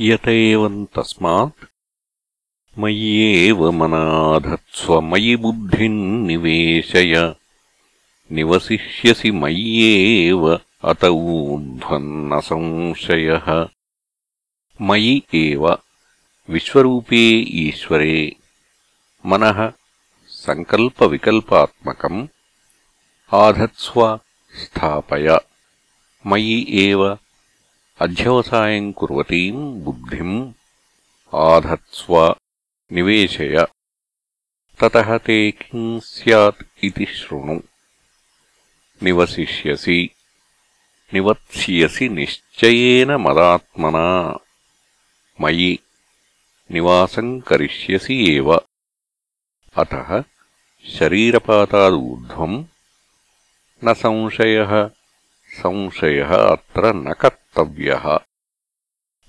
यत एवम् तस्मात् मयि एव मनाधत्स्व मयि बुद्धिम् निवेशय निवसिष्यसि मय्येव अत ऊर्ध्वन्न संशयः मयि एव विश्वरूपे ईश्वरे मनः सङ्कल्पविकल्पात्मकम् आधत्स्व स्थापय मयि एव अध्यवसायम् कुर्वतीम् बुद्धिम् आधत्स्व निवेशय ततः ते किम् स्यात् इति शृणु निवसिष्यसि निवत्स्यसि निश्चयेन मदात्मना मयि निवासम् करिष्यसि एव अतः शरीरपातादूर्ध्वम् न संशयः संशयः अत्र न कर्तव्यः कर्तव्यः